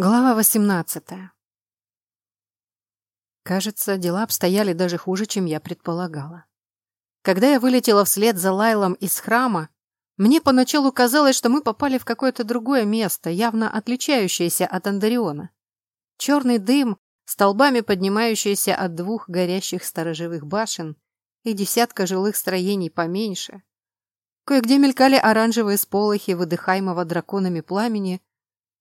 Глава 18. Кажется, дела обстояли даже хуже, чем я предполагала. Когда я вылетела вслед за Лайлом из храма, мне поначалу казалось, что мы попали в какое-то другое место, явно отличающееся от Андариона. Черный дым, столбами поднимающийся от двух горящих сторожевых башен и десятка жилых строений поменьше. Кое-где мелькали оранжевые сполохи выдыхаемого драконами пламени,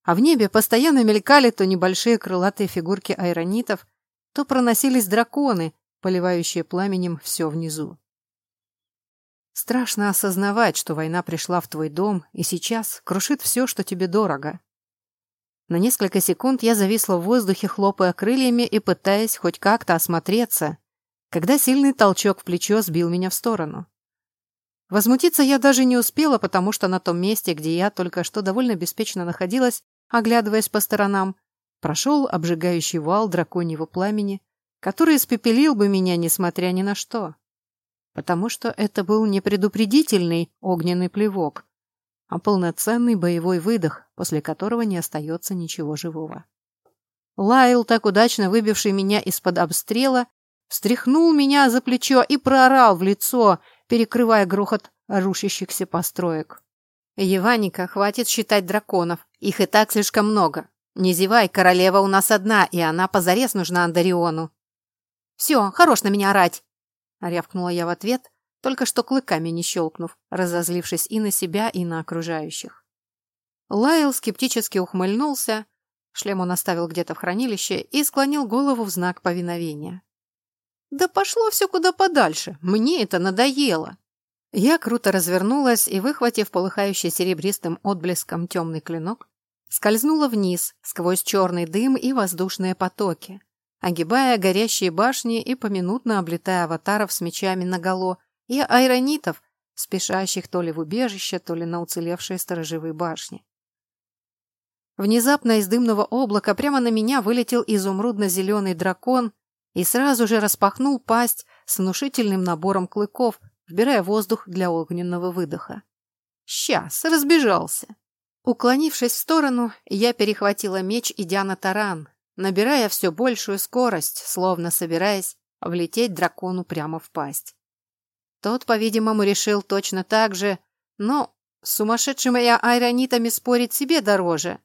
а в небе постоянно мелькали то небольшие крылатые фигурки айронитов, то проносились драконы, поливающие пламенем все внизу. Страшно осознавать, что война пришла в твой дом и сейчас крушит все, что тебе дорого. На несколько секунд я зависла в воздухе, хлопая крыльями и пытаясь хоть как-то осмотреться, когда сильный толчок в плечо сбил меня в сторону. Возмутиться я даже не успела, потому что на том месте, где я только что довольно беспечно находилась, оглядываясь по сторонам, прошел обжигающий вал драконьего пламени, который испепелил бы меня, несмотря ни на что. Потому что это был не предупредительный огненный плевок, а полноценный боевой выдох, после которого не остается ничего живого. Лайл, так удачно выбивший меня из-под обстрела, встряхнул меня за плечо и проорал в лицо, перекрывая грохот рушащихся построек. «Еваника, хватит считать драконов. Их и так слишком много. Не зевай, королева у нас одна, и она позарез нужна Андариону». «Все, хорош на меня орать!» — рявкнула я в ответ, только что клыками не щелкнув, разозлившись и на себя, и на окружающих. Лайл скептически ухмыльнулся, шлем он оставил где-то в хранилище и склонил голову в знак повиновения. «Да пошло все куда подальше, мне это надоело!» Я круто развернулась и, выхватив полыхающий серебристым отблеском темный клинок, скользнула вниз, сквозь черный дым и воздушные потоки, огибая горящие башни и поминутно облетая аватаров с мечами наголо и айронитов, спешащих то ли в убежище, то ли на уцелевшие сторожевые башни. Внезапно из дымного облака прямо на меня вылетел изумрудно-зеленый дракон и сразу же распахнул пасть с внушительным набором клыков, вбирая воздух для огненного выдоха. «Сейчас!» — разбежался. Уклонившись в сторону, я перехватила меч, идя на таран, набирая все большую скорость, словно собираясь влететь дракону прямо в пасть. Тот, по-видимому, решил точно так же, но с сумасшедшими я айронитами спорить себе дороже.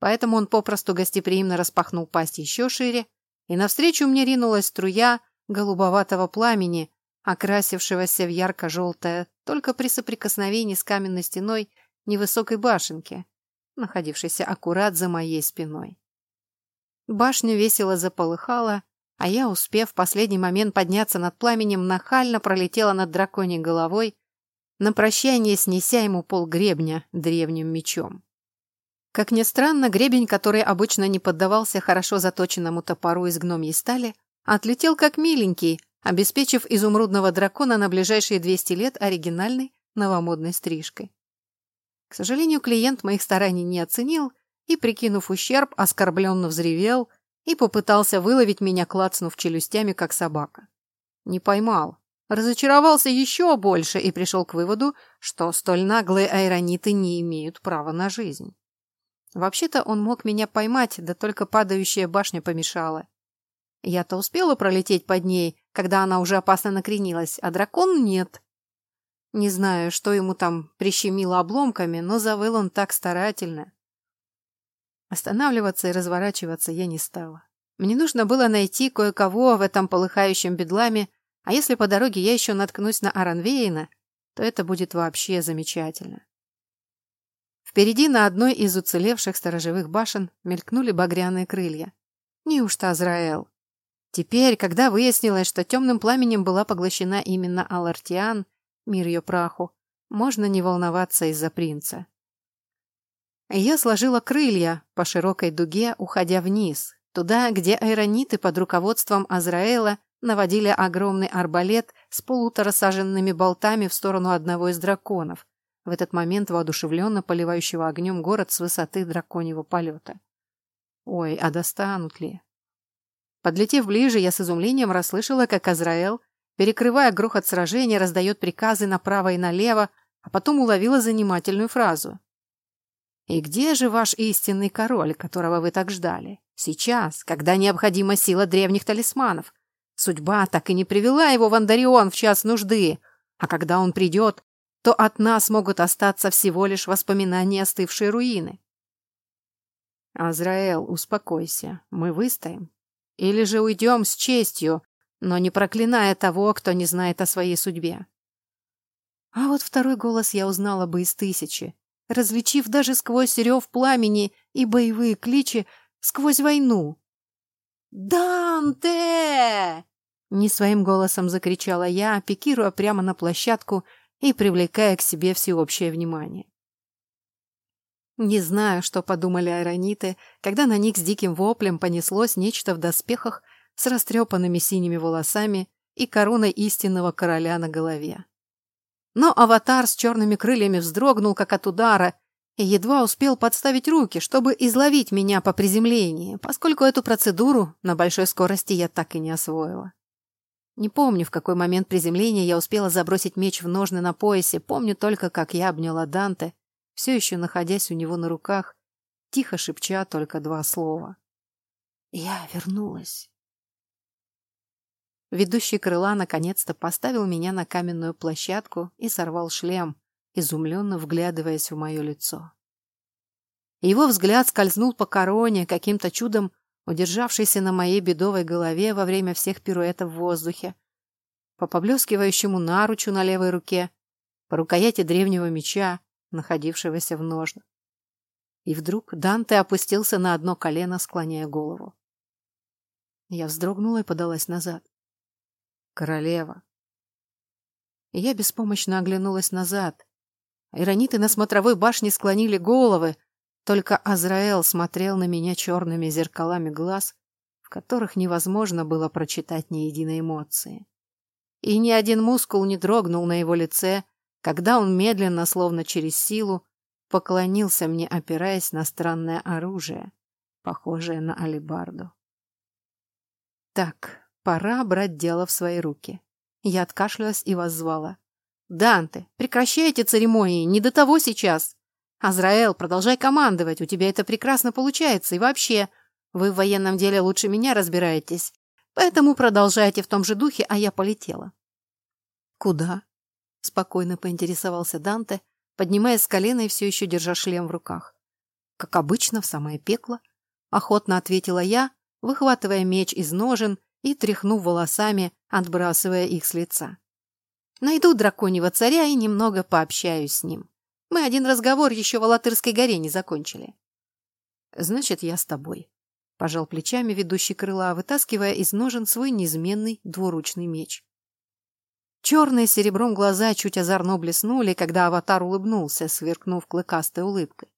Поэтому он попросту гостеприимно распахнул пасть еще шире, и навстречу мне ринулась струя голубоватого пламени, окрасившегося в ярко-желтое только при соприкосновении с каменной стеной невысокой башенки, находившейся аккурат за моей спиной. Башня весело заполыхала, а я, успев в последний момент подняться над пламенем, нахально пролетела над драконьей головой, на прощание снеся ему пол гребня древним мечом. Как ни странно, гребень, который обычно не поддавался хорошо заточенному топору из гномьей стали, отлетел как миленький, обеспечив изумрудного дракона на ближайшие 200 лет оригинальной новомодной стрижкой. К сожалению, клиент моих стараний не оценил и, прикинув ущерб, оскорбленно взревел и попытался выловить меня, клацнув челюстями, как собака. Не поймал. Разочаровался еще больше и пришел к выводу, что столь наглые айрониты не имеют права на жизнь. Вообще-то он мог меня поймать, да только падающая башня помешала. Я-то успела пролететь под ней, когда она уже опасно накренилась, а дракон нет. Не знаю, что ему там прищемило обломками, но завыл он так старательно. Останавливаться и разворачиваться я не стала. Мне нужно было найти кое-кого в этом полыхающем бедламе, а если по дороге я еще наткнусь на Аранвейна, то это будет вообще замечательно. Впереди на одной из уцелевших сторожевых башен мелькнули багряные крылья. Неужто Азраэл? Теперь, когда выяснилось, что темным пламенем была поглощена именно Алартиан, мир ее праху, можно не волноваться из-за принца. Я сложила крылья по широкой дуге, уходя вниз, туда, где аэрониты под руководством Азраэла наводили огромный арбалет с полуторасаженными болтами в сторону одного из драконов, в этот момент воодушевленно поливающего огнем город с высоты драконьего полета. Ой, а достанут ли? Подлетев ближе, я с изумлением расслышала, как Азраэл, перекрывая грохот сражения, раздает приказы направо и налево, а потом уловила занимательную фразу. И где же ваш истинный король, которого вы так ждали? Сейчас, когда необходима сила древних талисманов. Судьба так и не привела его в Андарион в час нужды, а когда он придет, то от нас могут остаться всего лишь воспоминания остывшей руины. Азраэл, успокойся, мы выстоим. Или же уйдем с честью, но не проклиная того, кто не знает о своей судьбе. А вот второй голос я узнала бы из тысячи, различив даже сквозь рев пламени и боевые кличи, сквозь войну. «Данте!» Не своим голосом закричала я, пикируя прямо на площадку и привлекая к себе всеобщее внимание. Не знаю, что подумали айрониты, когда на них с диким воплем понеслось нечто в доспехах с растрепанными синими волосами и короной истинного короля на голове. Но аватар с черными крыльями вздрогнул, как от удара, и едва успел подставить руки, чтобы изловить меня по приземлении, поскольку эту процедуру на большой скорости я так и не освоила. Не помню, в какой момент приземления я успела забросить меч в ножны на поясе, помню только, как я обняла Данте, все еще находясь у него на руках, тихо шепча только два слова. «Я вернулась». Ведущий крыла наконец-то поставил меня на каменную площадку и сорвал шлем, изумленно вглядываясь в мое лицо. Его взгляд скользнул по короне, каким-то чудом удержавшейся на моей бедовой голове во время всех пируэтов в воздухе, по поблескивающему наручу на левой руке, по рукояти древнего меча, находившегося в ножнах. И вдруг Данте опустился на одно колено, склоняя голову. Я вздрогнула и подалась назад. Королева. И я беспомощно оглянулась назад. Ирониты на смотровой башне склонили головы, только Азраэл смотрел на меня черными зеркалами глаз, в которых невозможно было прочитать ни единой эмоции. И ни один мускул не дрогнул на его лице, когда он медленно, словно через силу, поклонился мне, опираясь на странное оружие, похожее на алебарду. Так, Пора брать дело в свои руки. Я откашлялась и воззвала. «Данте, прекращай эти церемонии, не до того сейчас. Азраэл, продолжай командовать, у тебя это прекрасно получается, и вообще, вы в военном деле лучше меня разбираетесь, поэтому продолжайте в том же духе, а я полетела». «Куда?» — спокойно поинтересовался Данте, поднимаясь с колена и все еще держа шлем в руках. «Как обычно, в самое пекло», — охотно ответила я, выхватывая меч из ножен и тряхнув волосами, отбрасывая их с лица. Найду драконьего царя и немного пообщаюсь с ним. Мы один разговор еще в Алатырской горе не закончили. Значит, я с тобой. Пожал плечами ведущий крыла, вытаскивая из ножен свой неизменный двуручный меч. Черные серебром глаза чуть озорно блеснули, когда аватар улыбнулся, сверкнув клыкастой улыбкой.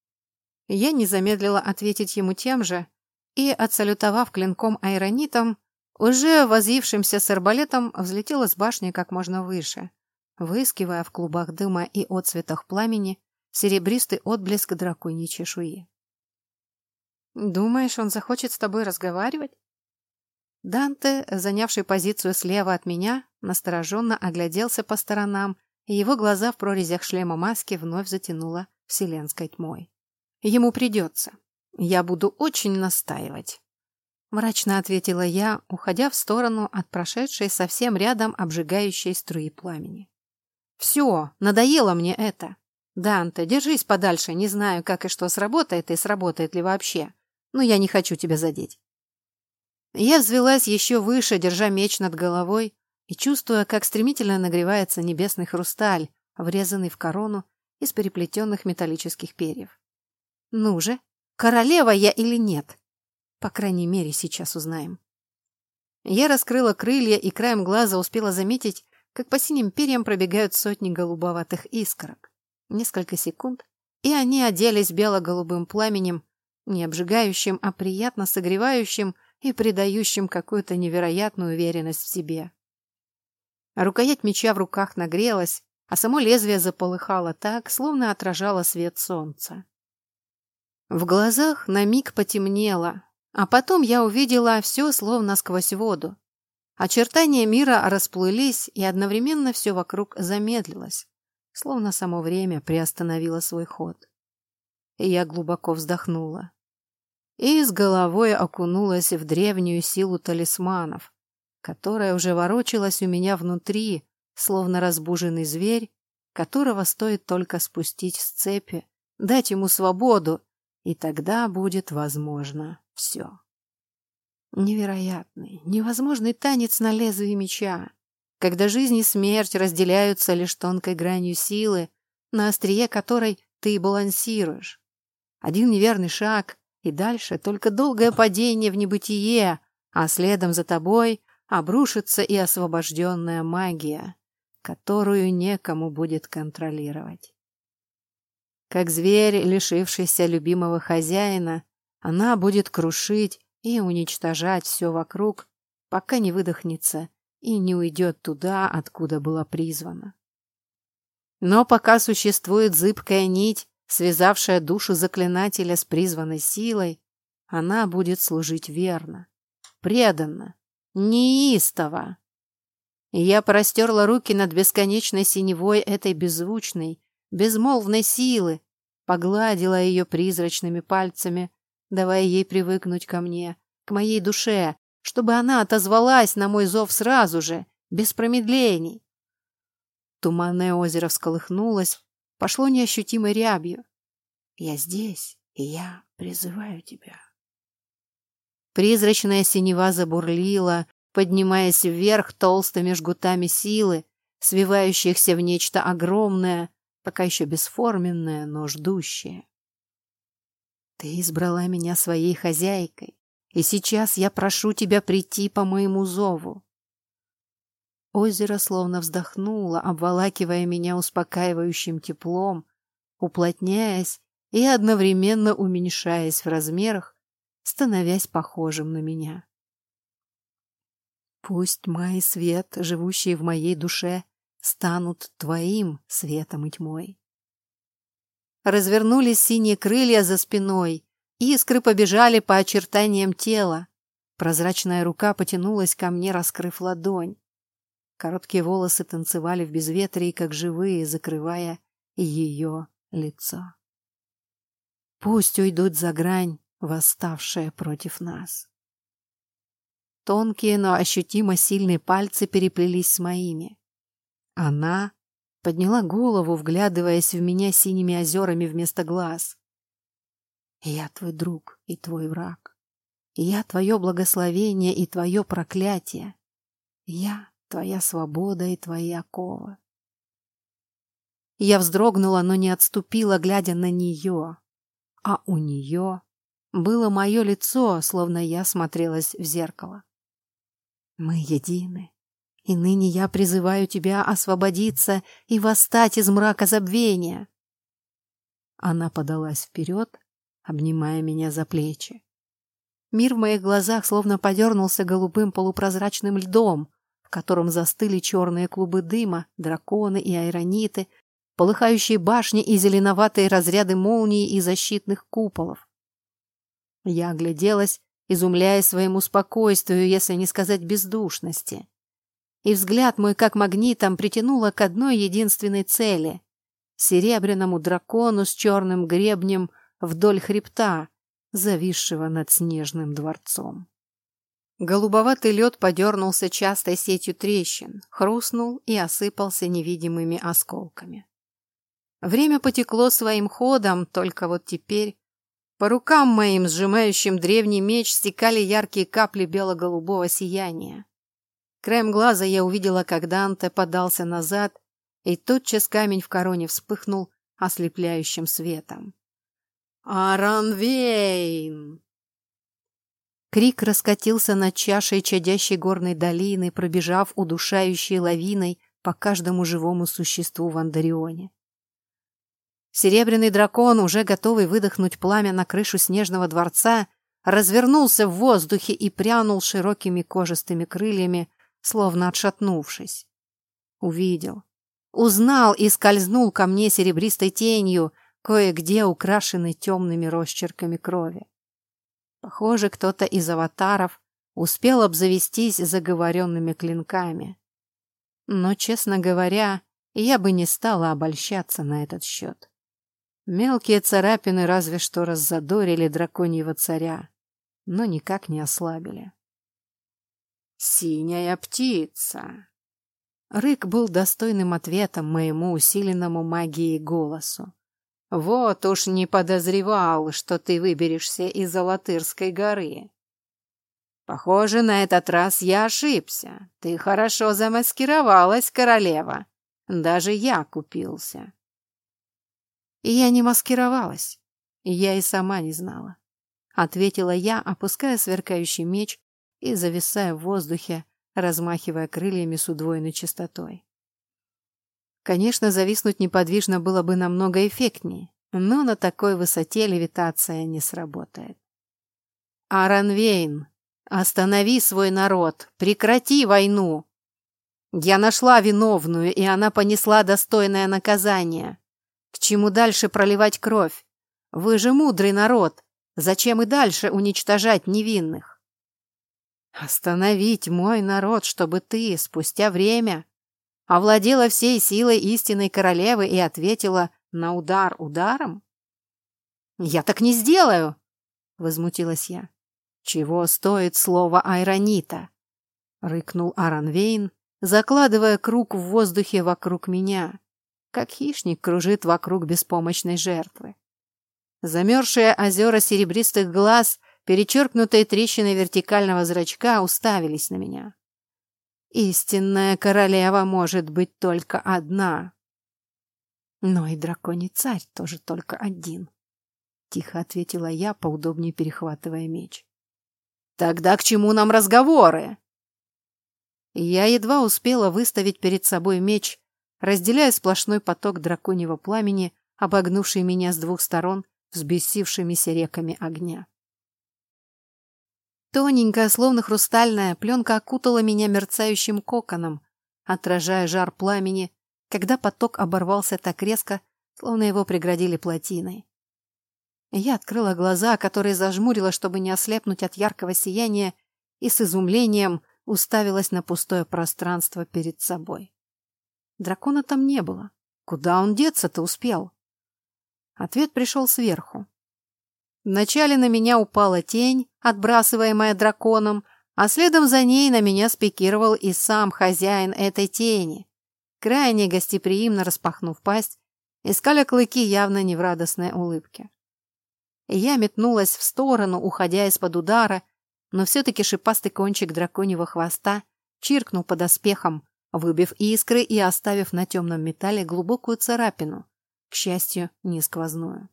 Я не замедлила ответить ему тем же и, отсалютовав клинком айронитом, уже возившимся с арбалетом взлетела с башни как можно выше, выискивая в клубах дыма и отцветах пламени серебристый отблеск драконьей чешуи. «Думаешь, он захочет с тобой разговаривать?» Данте, занявший позицию слева от меня, настороженно огляделся по сторонам, и его глаза в прорезях шлема маски вновь затянуло вселенской тьмой. «Ему придется. Я буду очень настаивать». Мрачно ответила я, уходя в сторону от прошедшей совсем рядом обжигающей струи пламени. «Все, надоело мне это. Данте, держись подальше, не знаю, как и что сработает и сработает ли вообще, но я не хочу тебя задеть». Я взвелась еще выше, держа меч над головой и чувствуя, как стремительно нагревается небесный хрусталь, врезанный в корону из переплетенных металлических перьев. «Ну же, королева я или нет?» По крайней мере, сейчас узнаем. Я раскрыла крылья и краем глаза успела заметить, как по синим перьям пробегают сотни голубоватых искорок. Несколько секунд, и они оделись бело-голубым пламенем, не обжигающим, а приятно согревающим и придающим какую-то невероятную уверенность в себе. Рукоять меча в руках нагрелась, а само лезвие заполыхало так, словно отражало свет солнца. В глазах на миг потемнело, а потом я увидела все словно сквозь воду. Очертания мира расплылись, и одновременно все вокруг замедлилось, словно само время приостановило свой ход. и я глубоко вздохнула. И с головой окунулась в древнюю силу талисманов, которая уже ворочалась у меня внутри, словно разбуженный зверь, которого стоит только спустить с цепи, дать ему свободу, и тогда будет возможно все. Невероятный, невозможный танец на лезвии меча, когда жизнь и смерть разделяются лишь тонкой гранью силы, на острие которой ты балансируешь. Один неверный шаг, и дальше только долгое падение в небытие, а следом за тобой обрушится и освобожденная магия, которую некому будет контролировать. Как зверь, лишившийся любимого хозяина, она будет крушить и уничтожать все вокруг, пока не выдохнется и не уйдет туда, откуда была призвана. Но пока существует зыбкая нить, связавшая душу заклинателя с призванной силой, она будет служить верно, преданно, неистово. И я простерла руки над бесконечной синевой этой беззвучной, безмолвной силы, погладила ее призрачными пальцами, давая ей привыкнуть ко мне, к моей душе, чтобы она отозвалась на мой зов сразу же, без промедлений. Туманное озеро всколыхнулось, пошло неощутимой рябью. «Я здесь, и я призываю тебя». Призрачная синева забурлила, поднимаясь вверх толстыми жгутами силы, свивающихся в нечто огромное, пока еще бесформенное, но ждущее. Ты избрала меня своей хозяйкой, и сейчас я прошу тебя прийти по моему зову. Озеро словно вздохнуло, обволакивая меня успокаивающим теплом, уплотняясь и одновременно уменьшаясь в размерах, становясь похожим на меня. Пусть май свет, живущий в моей душе, станут твоим светом и тьмой. Развернулись синие крылья за спиной, искры побежали по очертаниям тела. Прозрачная рука потянулась ко мне, раскрыв ладонь. Короткие волосы танцевали в безветрии, как живые, закрывая ее лицо. Пусть уйдут за грань, восставшая против нас. Тонкие, но ощутимо сильные пальцы переплелись с моими. Она подняла голову, вглядываясь в меня синими озерами вместо глаз. «Я твой друг и твой враг. Я твое благословение и твое проклятие. Я твоя свобода и твои оковы». Я вздрогнула, но не отступила, глядя на нее. А у нее было мое лицо, словно я смотрелась в зеркало. Мы едины. И ныне я призываю тебя освободиться и восстать из мрака забвения. Она подалась вперед, обнимая меня за плечи. Мир в моих глазах словно подернулся голубым полупрозрачным льдом, котором застыли черные клубы дыма, драконы и айрониты, полыхающие башни и зеленоватые разряды молний и защитных куполов. Я огляделась изумляясь своему спокойствию, если не сказать бездушности. И взгляд мой как магнитом притянуло к одной единственной цели — серебряному дракону с черным гребнем вдоль хребта, зависшего над снежным дворцом. Голубоватый лед подернулся частой сетью трещин, хрустнул и осыпался невидимыми осколками. Время потекло своим ходом, только вот теперь по рукам моим, сжимающим древний меч, стекали яркие капли бело-голубого сияния. Краем глаза я увидела, как Данте подался назад, и тотчас камень в короне вспыхнул ослепляющим светом. «Аранвейн!» Крик раскатился над чашей чадящей горной долины, пробежав удушающей лавиной по каждому живому существу в Андарионе. Серебряный дракон, уже готовый выдохнуть пламя на крышу снежного дворца, развернулся в воздухе и прянул широкими кожистыми крыльями, словно отшатнувшись. Увидел. Узнал и скользнул ко мне серебристой тенью, кое-где украшенной темными росчерками крови. Похоже, кто-то из аватаров успел обзавестись заговоренными клинками. Но, честно говоря, я бы не стала обольщаться на этот счет. Мелкие царапины разве что раззадорили драконьего царя, но никак не ослабили. «Синяя птица!» Рык был достойным ответом моему усиленному магией голосу. «Вот уж не подозревал, что ты выберешься из Алатырской горы. Похоже, на этот раз я ошибся. Ты хорошо замаскировалась, королева. Даже я купился». И я не маскировалась. Я и сама не знала. Ответила я, опуская сверкающий меч и зависая в воздухе, размахивая крыльями с удвоенной частотой. Конечно, зависнуть неподвижно было бы намного эффектнее, но на такой высоте левитация не сработает. «Аранвейн, останови свой народ! Прекрати войну! Я нашла виновную, и она понесла достойное наказание. К чему дальше проливать кровь? Вы же мудрый народ. Зачем и дальше уничтожать невинных? Остановить мой народ, чтобы ты, спустя время, овладела всей силой истинной королевы и ответила на удар ударом? Я так не сделаю, возмутилась я. Чего стоит слово Айронита? рыкнул Аранвейн, закладывая круг в воздухе вокруг меня как хищник кружит вокруг беспомощной жертвы. Замерзшие озера серебристых глаз, перечеркнутые трещиной вертикального зрачка, уставились на меня. Истинная королева может быть только одна. Но и драконий царь тоже только один. Тихо ответила я, поудобнее перехватывая меч. Тогда к чему нам разговоры? Я едва успела выставить перед собой меч, разделяя сплошной поток драконьего пламени, обогнувший меня с двух сторон взбесившимися реками огня. Тоненькая, словно хрустальная, пленка окутала меня мерцающим коконом, отражая жар пламени, когда поток оборвался так резко, словно его преградили плотиной. Я открыла глаза, которые зажмурила, чтобы не ослепнуть от яркого сияния, и с изумлением уставилась на пустое пространство перед собой. Дракона там не было. Куда он деться-то успел? Ответ пришел сверху. Вначале на меня упала тень, отбрасываемая драконом, а следом за ней на меня спикировал и сам хозяин этой тени, крайне гостеприимно распахнув пасть, искали клыки явно не в радостной улыбке. Я метнулась в сторону, уходя из-под удара, но все-таки шипастый кончик драконьего хвоста чиркнул под оспехом, выбив искры и оставив на темном металле глубокую царапину, к счастью, не сквозную.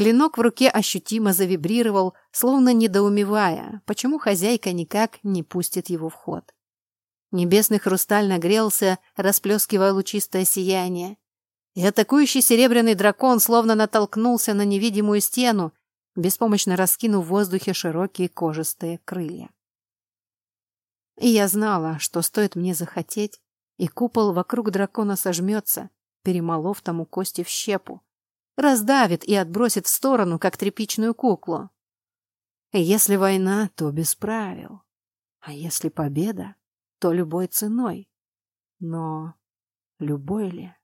Клинок в руке ощутимо завибрировал, словно недоумевая, почему хозяйка никак не пустит его в ход. Небесный хрусталь нагрелся, расплескивая лучистое сияние, и атакующий серебряный дракон словно натолкнулся на невидимую стену, беспомощно раскинув в воздухе широкие кожистые крылья. И я знала, что стоит мне захотеть, и купол вокруг дракона сожмется, перемолов тому кости в щепу, раздавит и отбросит в сторону, как тряпичную куклу. Если война, то без правил. А если победа, то любой ценой. Но любой ли?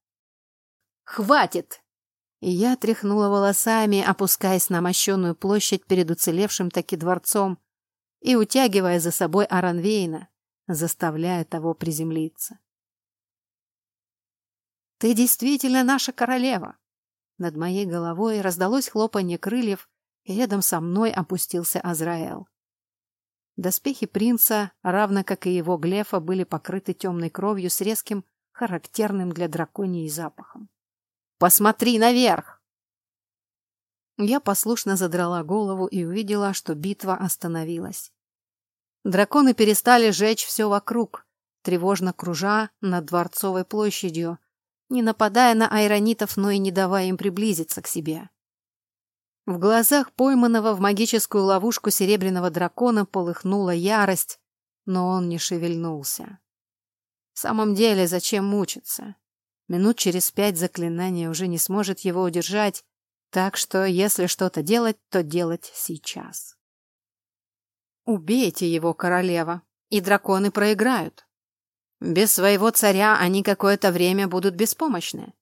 «Хватит!» И я тряхнула волосами, опускаясь на мощенную площадь перед уцелевшим таки дворцом, и утягивая за собой Аранвейна, заставляя того приземлиться. «Ты действительно наша королева!» Над моей головой раздалось хлопанье крыльев, и рядом со мной опустился Азраэл. Доспехи принца, равно как и его глефа, были покрыты темной кровью с резким, характерным для драконии запахом. «Посмотри наверх!» Я послушно задрала голову и увидела, что битва остановилась. Драконы перестали жечь все вокруг, тревожно кружа над Дворцовой площадью, не нападая на айронитов, но и не давая им приблизиться к себе. В глазах пойманного в магическую ловушку серебряного дракона полыхнула ярость, но он не шевельнулся. В самом деле, зачем мучиться? Минут через пять заклинание уже не сможет его удержать, так что, если что-то делать, то делать сейчас. Убейте его, королева, и драконы проиграют. Без своего царя они какое-то время будут беспомощны.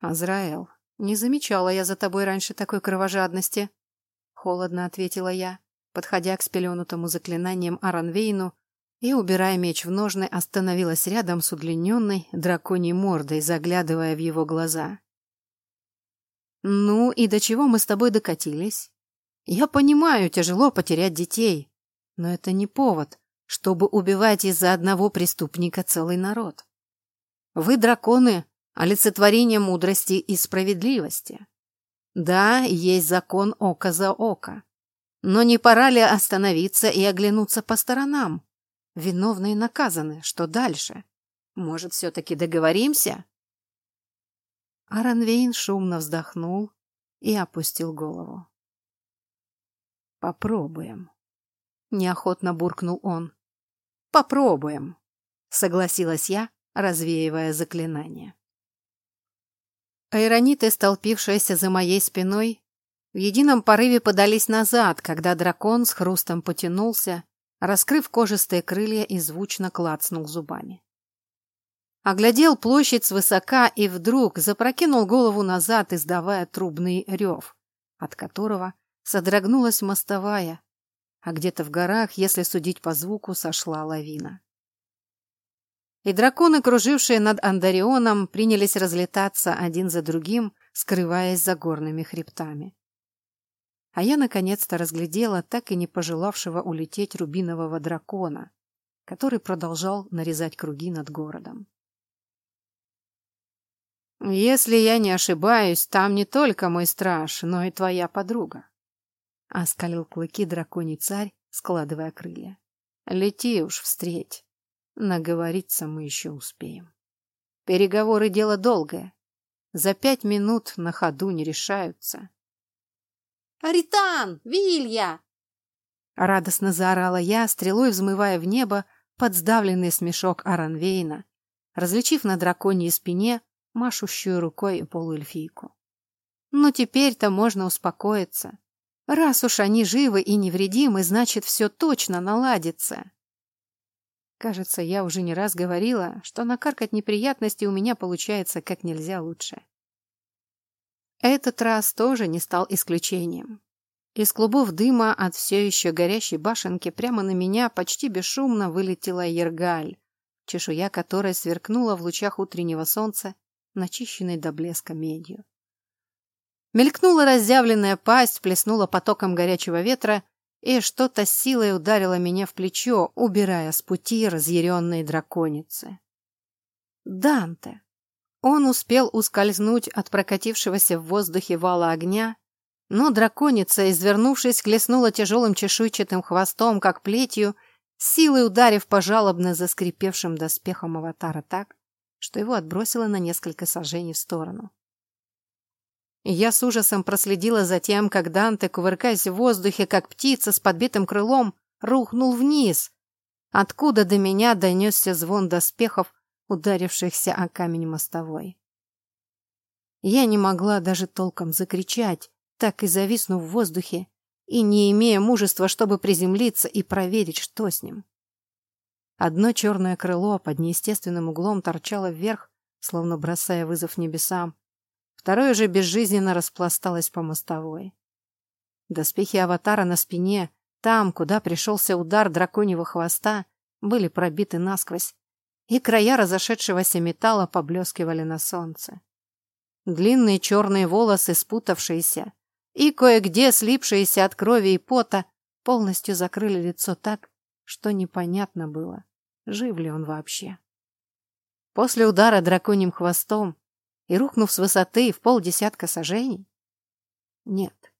«Азраэл, не замечала я за тобой раньше такой кровожадности», — холодно ответила я, подходя к спеленутому заклинанием Аранвейну и, убирая меч в ножны, остановилась рядом с удлиненной драконьей мордой, заглядывая в его глаза. «Ну и до чего мы с тобой докатились? Я понимаю, тяжело потерять детей, но это не повод, чтобы убивать из-за одного преступника целый народ. Вы, драконы, олицетворение мудрости и справедливости. Да, есть закон око за око. Но не пора ли остановиться и оглянуться по сторонам? Виновные наказаны. Что дальше? Может, все-таки договоримся? Аранвейн шумно вздохнул и опустил голову. «Попробуем», — неохотно буркнул он. «Попробуем», — согласилась я, развеивая заклинание. Айрониты, столпившиеся за моей спиной, в едином порыве подались назад, когда дракон с хрустом потянулся, раскрыв кожистые крылья и звучно клацнул зубами. Оглядел площадь свысока и вдруг запрокинул голову назад, издавая трубный рев, от которого содрогнулась мостовая, а где-то в горах, если судить по звуку, сошла лавина. И драконы, кружившие над Андарионом, принялись разлетаться один за другим, скрываясь за горными хребтами. А я наконец-то разглядела так и не пожелавшего улететь рубинового дракона, который продолжал нарезать круги над городом. «Если я не ошибаюсь, там не только мой страж, но и твоя подруга», — оскалил клыки драконий царь, складывая крылья. «Лети уж встреть». Наговориться мы еще успеем. Переговоры — дело долгое. За пять минут на ходу не решаются. «Аритан! Вилья!» Радостно заорала я, стрелой взмывая в небо под сдавленный смешок Аранвейна, различив на драконьей спине машущую рукой полуэльфийку. Но теперь-то можно успокоиться. Раз уж они живы и невредимы, значит, все точно наладится. Кажется, я уже не раз говорила, что накаркать неприятности у меня получается как нельзя лучше. Этот раз тоже не стал исключением. Из клубов дыма от все еще горящей башенки прямо на меня почти бесшумно вылетела ергаль, чешуя которой сверкнула в лучах утреннего солнца, начищенной до блеска медью. Мелькнула разъявленная пасть, плеснула потоком горячего ветра и что-то силой ударило меня в плечо, убирая с пути разъяренной драконицы. Данте! Он успел ускользнуть от прокатившегося в воздухе вала огня, но драконица, извернувшись, хлестнула тяжелым чешуйчатым хвостом, как плетью, силой ударив по жалобно заскрипевшим доспехам аватара так, что его отбросило на несколько сажений в сторону. Я с ужасом проследила за тем, как Данте, кувыркаясь в воздухе, как птица с подбитым крылом, рухнул вниз, откуда до меня донесся звон доспехов, ударившихся о камень мостовой. Я не могла даже толком закричать, так и зависнув в воздухе, и не имея мужества, чтобы приземлиться и проверить, что с ним. Одно черное крыло под неестественным углом торчало вверх, словно бросая вызов небесам, Второе же безжизненно распласталось по мостовой. Доспехи аватара на спине, там, куда пришелся удар драконьего хвоста, были пробиты насквозь, и края разошедшегося металла поблескивали на солнце. Длинные черные волосы, спутавшиеся, и кое-где слипшиеся от крови и пота, полностью закрыли лицо так, что непонятно было, жив ли он вообще. После удара драконьим хвостом и рухнув с высоты в полдесятка сажений? Нет.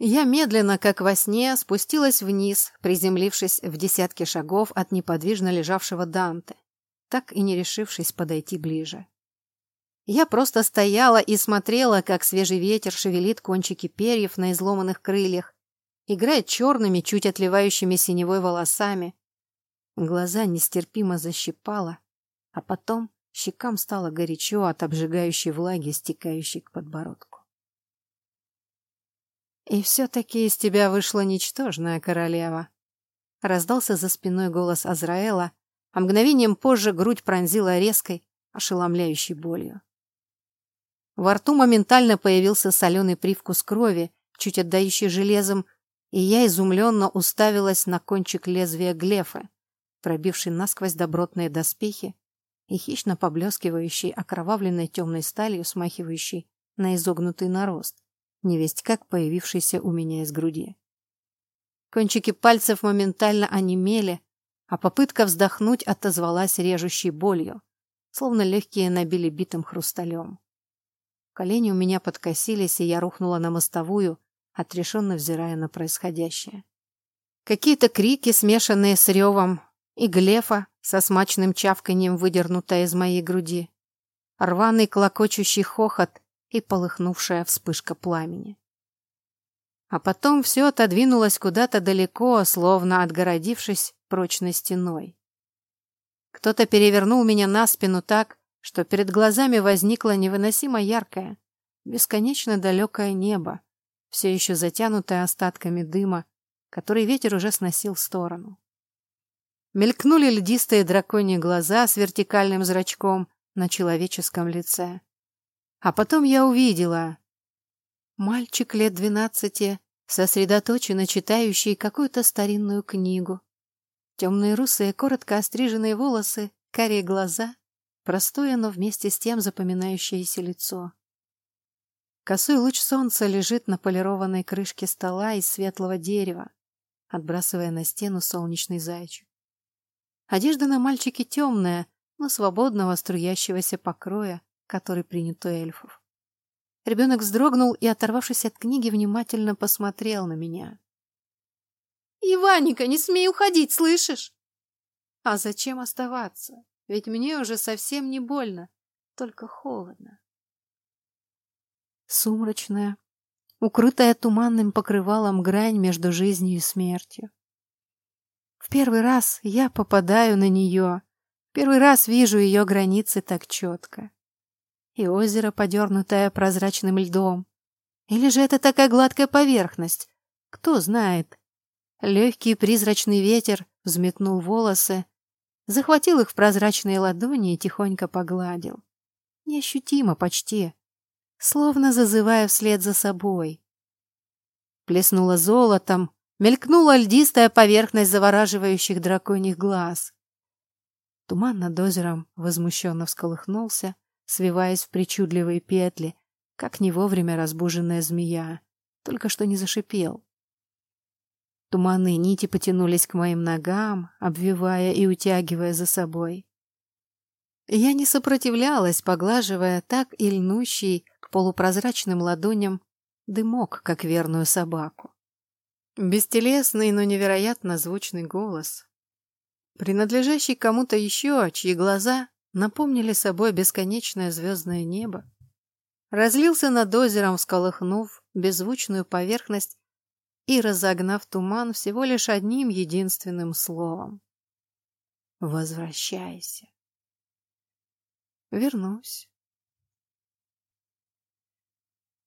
Я медленно, как во сне, спустилась вниз, приземлившись в десятки шагов от неподвижно лежавшего Данте, так и не решившись подойти ближе. Я просто стояла и смотрела, как свежий ветер шевелит кончики перьев на изломанных крыльях, играет черными, чуть отливающими синевой волосами. Глаза нестерпимо защипало, а потом Щекам стало горячо от обжигающей влаги, стекающей к подбородку. «И все-таки из тебя вышла ничтожная королева», — раздался за спиной голос Азраэла, а мгновением позже грудь пронзила резкой, ошеломляющей болью. Во рту моментально появился соленый привкус крови, чуть отдающий железом, и я изумленно уставилась на кончик лезвия глефа, пробивший насквозь добротные доспехи и хищно поблескивающий окровавленной темной сталью, смахивающей на изогнутый нарост, невесть как появившийся у меня из груди. Кончики пальцев моментально онемели, а попытка вздохнуть отозвалась режущей болью, словно легкие набили битым хрусталем. Колени у меня подкосились, и я рухнула на мостовую, отрешенно взирая на происходящее. Какие-то крики, смешанные с ревом, и глефа со смачным чавканьем, выдернутая из моей груди, рваный клокочущий хохот и полыхнувшая вспышка пламени. А потом все отодвинулось куда-то далеко, словно отгородившись прочной стеной. Кто-то перевернул меня на спину так, что перед глазами возникло невыносимо яркое, бесконечно далекое небо, все еще затянутое остатками дыма, который ветер уже сносил в сторону. Мелькнули льдистые драконьи глаза с вертикальным зрачком на человеческом лице. А потом я увидела, Мальчик лет двенадцати, сосредоточенно читающий какую-то старинную книгу. Темные русые, коротко остриженные волосы, карие глаза, простое, но вместе с тем запоминающееся лицо. Косой луч солнца лежит на полированной крышке стола из светлого дерева, отбрасывая на стену солнечный зайчик. Одежда на мальчике темная, но свободного струящегося покроя, который принят у эльфов. Ребенок вздрогнул и, оторвавшись от книги, внимательно посмотрел на меня. «Иваника, не смей уходить, слышишь?» «А зачем оставаться? Ведь мне уже совсем не больно, только холодно». Сумрачная, укрытая туманным покрывалом грань между жизнью и смертью. В первый раз я попадаю на нее, первый раз вижу ее границы так четко и озеро, подернутое прозрачным льдом. Или же это такая гладкая поверхность? Кто знает. Легкий призрачный ветер взметнул волосы, захватил их в прозрачные ладони и тихонько погладил. Неощутимо почти, словно зазывая вслед за собой. Плеснуло золотом, мелькнула льдистая поверхность завораживающих драконьих глаз. Туман над озером возмущенно всколыхнулся, свиваясь в причудливые петли, как не вовремя разбуженная змея, только что не зашипел. Туманные нити потянулись к моим ногам, обвивая и утягивая за собой. Я не сопротивлялась, поглаживая так и льнущий к полупрозрачным ладоням дымок, как верную собаку. Бестелесный, но невероятно звучный голос, принадлежащий кому-то еще, чьи глаза напомнили собой бесконечное звездное небо, разлился над озером, всколыхнув беззвучную поверхность и разогнав туман всего лишь одним единственным словом. Возвращайся. Вернусь.